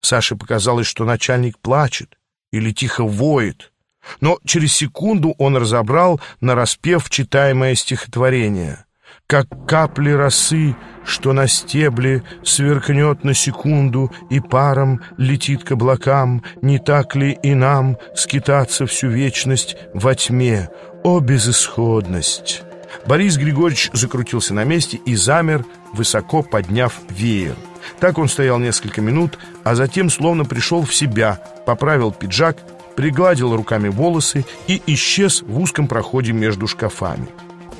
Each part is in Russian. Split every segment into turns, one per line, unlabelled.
Саше показалось, что начальник плачет или тихо воет. Но через секунду он разобрал нараспев читаемое стихотворение. «Как капли росы, что на стебле сверкнет на секунду и паром летит к облакам, не так ли и нам скитаться всю вечность во тьме? О, безысходность!» Борис Григорьевич закрутился на месте и замер, высоко подняв веер. Так он стоял несколько минут, а затем словно пришел в себя, поправил пиджак, пригладил руками волосы и исчез в узком проходе между шкафами.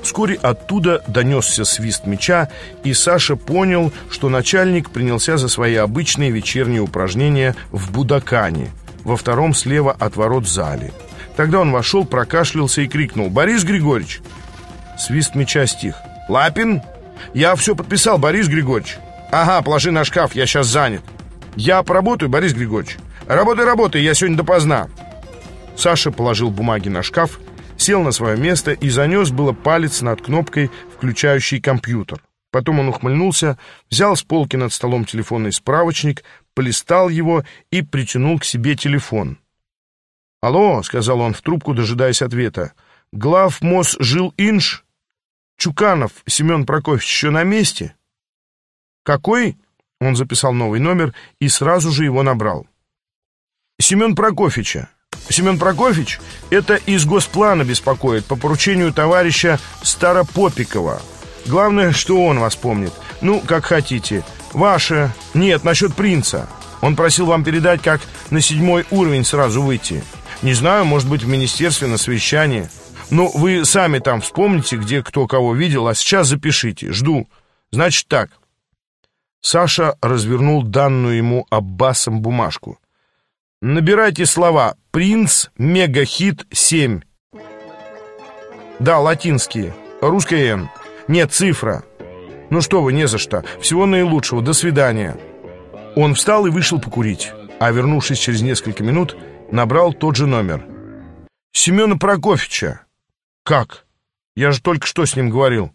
Вскоре оттуда донесся свист меча, и Саша понял, что начальник принялся за свои обычные вечерние упражнения в Будакане, во втором слева от ворот зале. Тогда он вошел, прокашлялся и крикнул «Борис Григорьевич!» Свист меча стих. «Лапин? Я все подписал, Борис Григорьевич!» «Ага, положи на шкаф, я сейчас занят». «Я поработаю, Борис Григорьевич». «Работай, работай, я сегодня допоздна». Саша положил бумаги на шкаф, сел на свое место и занес было палец над кнопкой, включающей компьютер. Потом он ухмыльнулся, взял с полки над столом телефонный справочник, полистал его и притянул к себе телефон. «Алло», — сказал он в трубку, дожидаясь ответа, — «глав МОЗ жил Инш? Чуканов Семен Прокофьевич еще на месте?» «Какой?» — он записал новый номер и сразу же его набрал. «Семен Прокофьевича. Семен Прокофьевич — это из Госплана беспокоит по поручению товарища Старопопикова. Главное, что он вас помнит. Ну, как хотите. Ваше... Нет, насчет принца. Он просил вам передать, как на седьмой уровень сразу выйти. Не знаю, может быть, в министерстве на совещании. Ну, вы сами там вспомните, где кто кого видел, а сейчас запишите. Жду. Значит так. Саша развернул данную ему Аббасом бумажку. Набирайте слова «Принц», «Мегахит», «Семь». Да, латинские. Русская «Н». Нет, цифра. Ну что вы, не за что. Всего наилучшего. До свидания. Он встал и вышел покурить, а вернувшись через несколько минут, набрал тот же номер. Семена Прокофьевича. Как? Я же только что с ним говорил.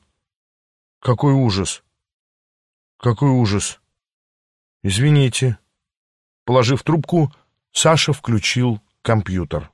Какой ужас. Какой ужас. Извините. Положив трубку, Саша включил компьютер.